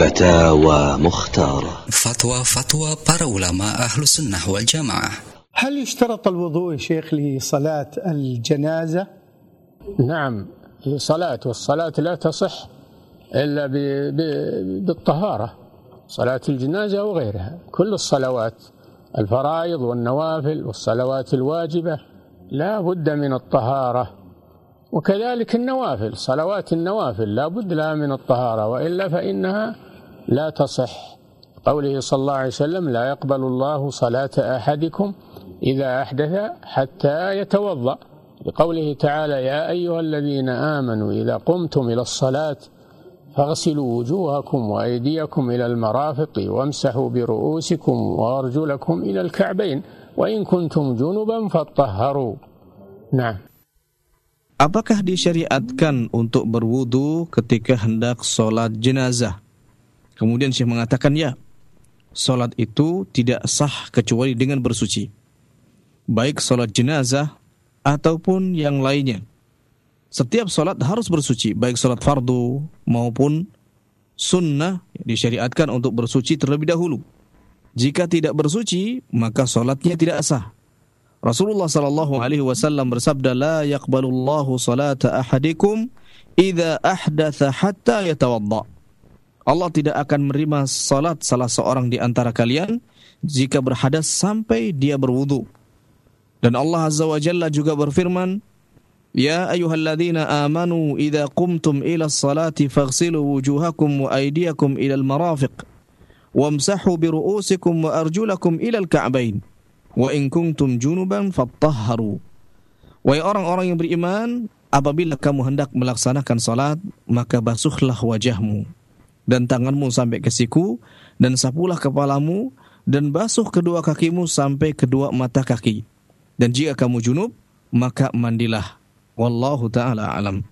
فتاوى مختارة. فتوى فتوى para ulama أهل السنة والجماعة. هل يشترط الوضوء يا شيخ لصلاة الجنازة؟ نعم هي صلاة والصلاة لا تصح إلا بالطهارة صلاة الجنازة وغيرها كل الصلوات الفرائض والنوافل والصلوات الواجبة لا بد من الطهارة وكذلك النوافل صلوات النوافل لا بد لها من الطهارة وإلا فإنها لا تصح. قوله صلى الله عليه وسلم لا يقبل الله صلاة أحدكم إذا أحدث حتى يتوضأ. لقوله تعالى يا أيها الذين آمنوا إذا قمتم إلى الصلاة فاغسلوا وجوهكم وأيديكم إلى المرافق وامسحوا برؤوسكم وأرجلكم إلى الكعبين وإن كنتم جنبا فطهروا نعم. Apakah disyariatkan untuk berwudu ketika hendak sholat jenazah? Kemudian Syekh mengatakan ya, sholat itu tidak sah kecuali dengan bersuci. Baik sholat jenazah ataupun yang lainnya. Setiap sholat harus bersuci, baik sholat fardu maupun sunnah disyariatkan untuk bersuci terlebih dahulu. Jika tidak bersuci, maka sholatnya tidak sah. Rasulullah sallallahu alaihi wasallam bersabda la yaqbalullahu salata ahadikum idza ahdatha hatta yatawadda. Allah tidak akan menerima salat salah seorang di antara kalian jika berhadas sampai dia berwudu. Dan Allah Azza wa Jalla juga berfirman, Ya ayuhalladzina amanu أيها الذين آمنوا salati قمتم إلى wa فاغسلوا وجوهكم وأيديكم إلى المرافق وامسحوا برؤوسكم وأرجلكم إلى الكعبين وإن كنتم junuban فاطهروا Wahai orang-orang yang beriman, apabila kamu hendak melaksanakan salat, maka basuhlah wajahmu. Dan tanganmu sampai ke siku dan sapulah kepalamu dan basuh kedua kakimu sampai kedua mata kaki. Dan jika kamu junub, maka mandilah. Wallahu taala alam.